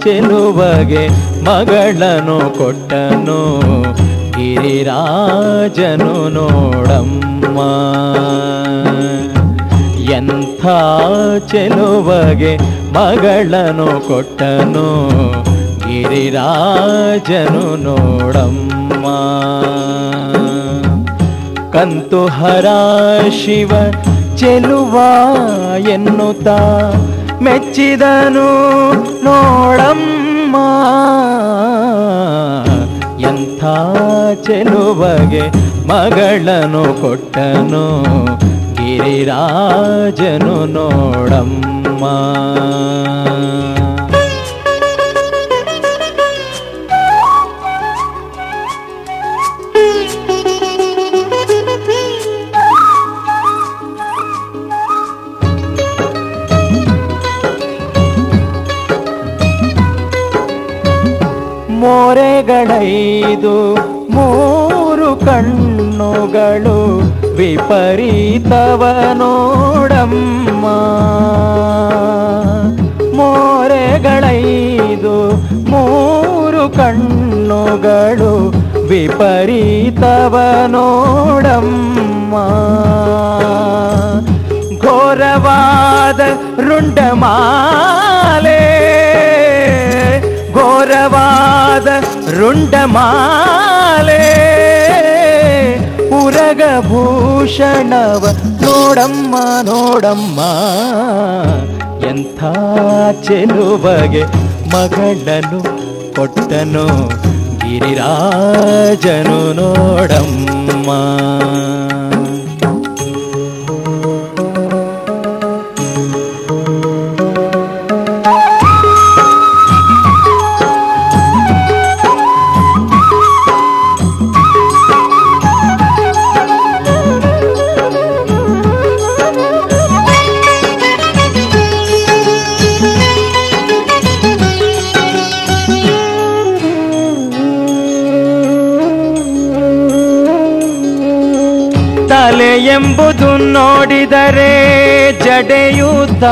ಚೆಲುವಗೆ ಮಗಳನು ಕೊಟ್ಟನು. ಗಿರಿರಾಜನು ನೋಡಮ್ಮ. ಎಂಥ ಚೆಲುವಗೆ ಮಗಳನು ಕೊಟ್ಟನು. ಗಿರಿರಾಜನು ನೋಡಮ್ಮ. ಕಂತು ಹರ ಶಿವ ಚೆಲುವ ಎನ್ನುತ್ತ ಮೆಚ್ಚಿದನು ನೋಡಮ್ಮ. ಎಂಥ ಚೆಲುವಗೆ ಮಗಳನು ಕೊಟ್ಟನು ಗಿರಿರಾಜನು ನೋಡಮ್ಮ. ಮೋರೆಗಳೈದು ಮೂರು ಕಣ್ಣುಗಳು ವಿಪರೀತವ ನೋಡಮ್ಮ ಮೋರೆಗಳೈದು ಮೂರು ಕಣ್ಣುಗಳು ವಿಪರೀತವ ನೋಡಮ್ಮ ಘೋರವಾದ ರುಂಡಮಾಲೆ ಘೋರವಾದ ರುಂಡಮಾಲೆ ಉರಗಭೂಷಣವ ನೋಡಮ್ಮ ನೋಡಮ್ಮ ಎಂಥ ಚೆಲುವಗೆ ಮಗಳನ್ನು ಕೊಟ್ಟನು ಗಿರಿರಾಜನು ನೋಡಮ್ಮ. ಎಂಬುದು ನೋಡಿದರೆ ಜಡೆಯುತ್ತ.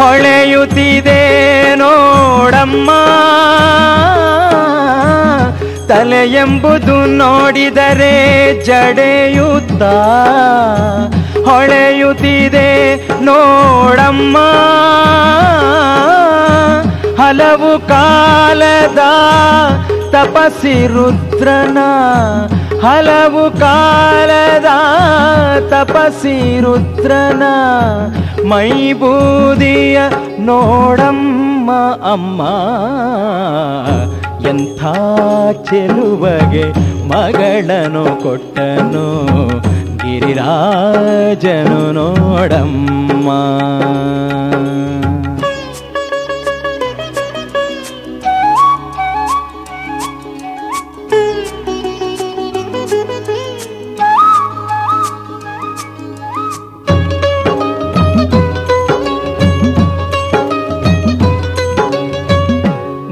ಹೊಳೆಯುತ್ತಿದೆ ನೋಡಮ್ಮ. ತಲೆ ಎಂಬುದು ನೋಡಿದರೆ ಜಡೆಯುತ್ತ. ಹೊಳೆಯುತ್ತಿದೆ ನೋಡಮ್ಮ. ಹಲವು ಕಾಲದ ತಪಸಿ ರುದ್ರನ ಹಲವು ಕಾಲದ ತಪಸಿ ರುದ್ರನ ಮೈಬೂದಿಯ ನೋಡಮ್ಮ ಅಮ್ಮ. ಎಂಥ ಚೆಲುವಗೆ ಮಗಳನು ಕೊಟ್ಟನು ಗಿರಿರಾಜನು ನೋಡಮ್ಮ.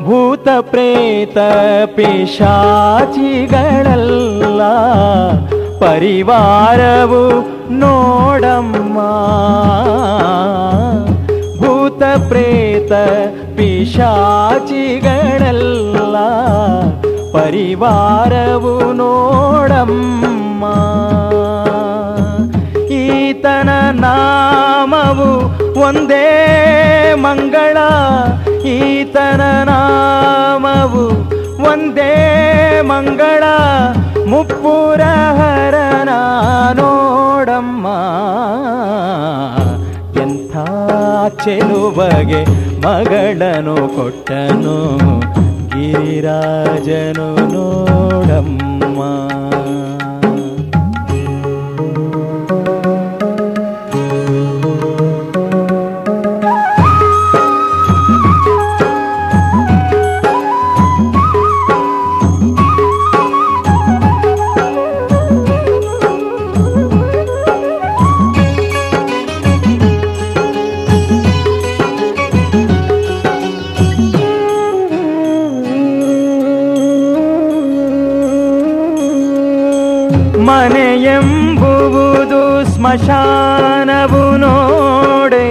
ಭೂತ ಪ್ರೇತ ಪಿಶಾಚಿಗಳಲ್ಲ ಪರಿವಾರವು ನೋಡಮ್ಮ. ಭೂತ ಪ್ರೇತ ಪಿಶಾಚಿಗಳಲ್ಲ ಪರಿವಾರವು ನೋಡಮ್ಮ. ಈತನ ನಾಮವು ಒಂದೇ ಮಂಗಳ ಈತನ ನಾಮವು ಒಂದೇ ಮಂಗಳ ಮುಪ್ಪುರಹರನ ನೋಡಮ್ಮ ಎಂಥ ಚೆಲುವಗೆ ಮಗಳನು ಕೊಟ್ಟನು ಗಿರಿರಾಜನು ನೋಡಮ್ಮ. ಮನೆ ಎಂಬುವುದು ಸ್ಮಶಾನವು ನೋಡೆ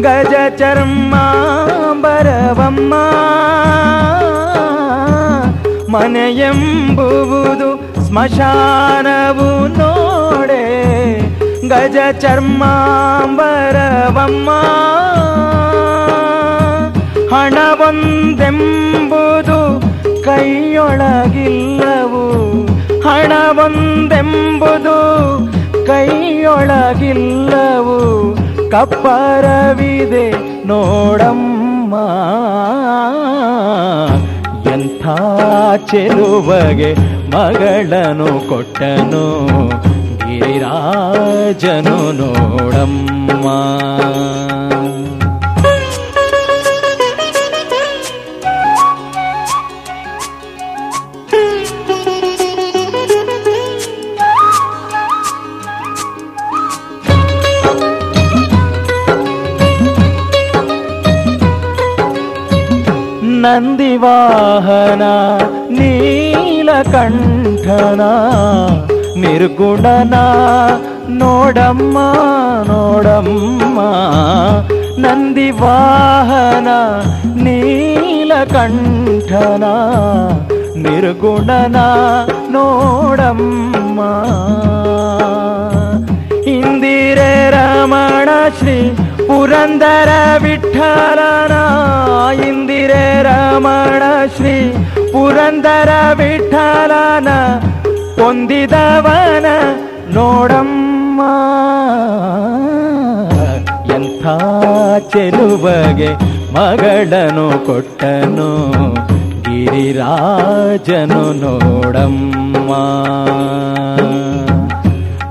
ಗಜ ಚರ್ಮಾಂಬರದಿಂದ ಬರವಮ್ಮ ಮನೆಯೆಂಬುವುದು ಸ್ಮಶಾನವು ನೋಡೆ ಗಜ ಚರ್ಮಾಂಬರವಮ್ಮ ಹಣವೊಂದೆಂಬುದು ಕೈಯೊಳಗಿಲ್ಲವು ಹಣವೊಂದೆಂಬುದು ಕೈಯೊಳಗಿಲ್ಲವು. ಕಪ್ಪರವಿದೆ ನೋಡಮ್ಮ. ಎಂಥ ಚೆಲುವಗೆ ಮಗಳನು ಕೊಟ್ಟನು ಗಿರಿರಾಜನು ನೋಡಮ್ಮ. ನಂದಿವಾಹನ ನೀಲಕಂಠನ ನಿರ್ಗುಣನ ನೋಡಮ್ಮ ನೋಡಮ್ಮ ನಂದಿವಾಹನ ನೀಲಕಂಠನ ನಿರ್ಗುಣನ ನೋಡಮ್ಮ ಇಂದಿರೆ ರಮಣ ಶ್ರೀ ಪುರಂದರ ವಿಠಲನ ಇಂದಿರೆ ರಮಣ ಶ್ರೀ ಪುರಂದರ ವಿಠಲನ ಹೊಂದಿದವನ ನೋಡಮ್ಮ. ಎಂಥ ಚೆಲುವಗೆ ಮಗಳನು ಕೊಟ್ಟನು, ಗಿರಿರಾಜನು ನೋಡಮ್ಮ.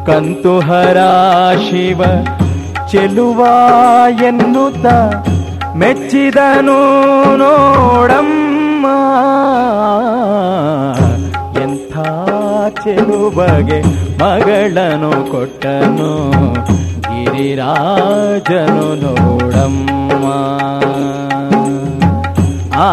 ಕಂತುಹರ ಶಿವ ಚೆಲುವ ಎನ್ನುತ್ತ ಮೆಚ್ಚಿದನು ನೋಡಮ್ಮ. ಎಂಥ ಚೆಲುವಗೆ ಮಗಳನು ಕೊಟ್ಟನು ಗಿರಿರಾಜನು ನೋಡಮ್ಮ. ಆ